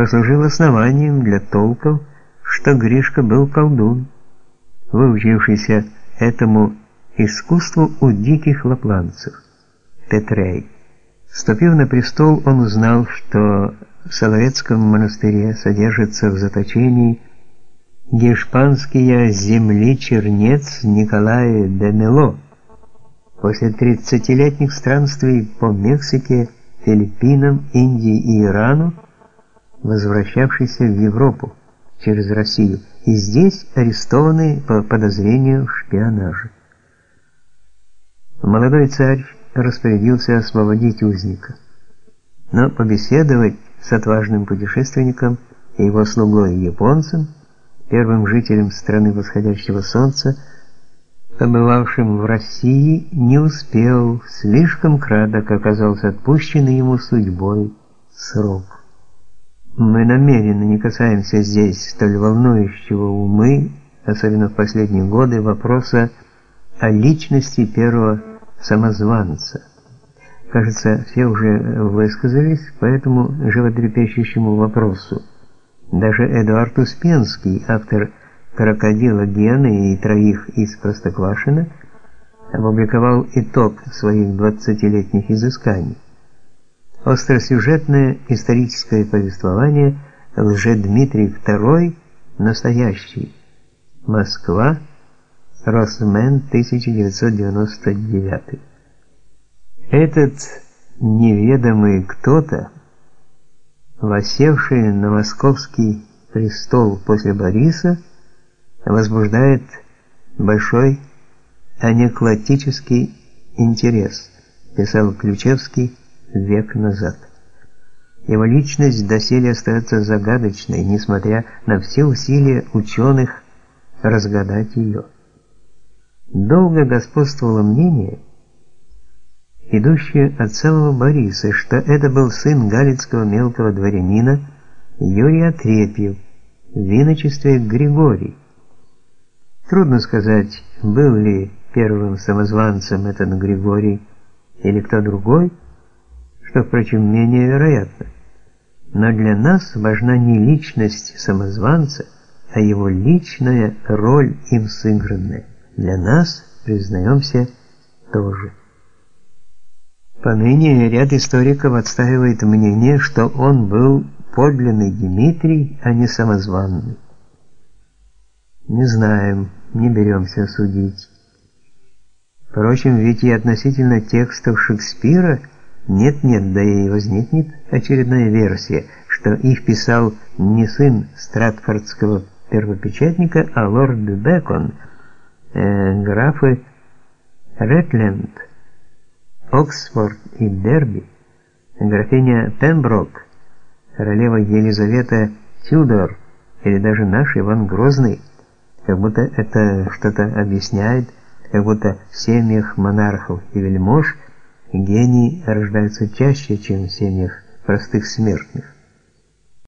послужил основанием для толков, что Гришка был колдун, выучившийся этому искусству у диких лапланцев, Петрей. Вступив на престол, он узнал, что в Соловецком монастыре содержится в заточении гешпанский земли-чернец Николай де Мело. После тридцатилетних странствий по Мексике, Филиппинам, Индии и Ирану, возвращавшийся в Европу через Россию, и здесь арестованный по подозрению в шпионаже. Молодой царь распорядился освободить узника, но побеседовать с отважным путешественником и его слугой японцем, первым жителем страны восходящего солнца, побывавшим в России, не успел, слишком краток оказался отпущенный ему судьбой срок. Мы намеренно не касаемся здесь столь волнующего умы, особенно в последние годы, вопроса о личности первого самозванца. Кажется, все уже высказались по этому животрепещущему вопросу. Даже Эдуард Успенский, автор «Крокодила Гены» и «Троих из Простоквашино», опубликовал итог своих двадцатилетних изысканий. Остросюжетное историческое повествование Лжедмитрий II настоящий. Москва, Росмен, 1999. Этот неведомый кто-то, восевший на московский престол после Бориса, возбуждает большой анекдотический интерес, писал Ключевский век назад. Его личность доселе остается загадочной, несмотря на все усилия ученых разгадать ее. Долго господствовало мнение, идущее от самого Бориса, что это был сын галицкого мелкого дворянина Юрий Отрепьев, в иночестве Григорий. Трудно сказать, был ли первым самозванцем этот Григорий или кто другой, что, впрочем, менее вероятно. Но для нас важна не личность самозванца, а его личная роль им сыгранная для нас, признаемся, тоже. Поныне ряд историков отстаивает мнение, что он был подлинный Дмитрий, а не самозванный. Не знаем, не беремся судить. Впрочем, ведь и относительно текстов Шекспира нет-нет, да и возникнет очередная версия, что их писал не сын стратфордского первопечатника, а лорд Бекон – э, графы Ретленд, Оксфорд и Дерби, графиня Пемброк, королева Елизавета Тюдор или даже наш Иван Грозный, как будто это что-то объясняет, как будто в семьях монархов и вельмож гении рождаются чаще, чем в семьях простых смертных.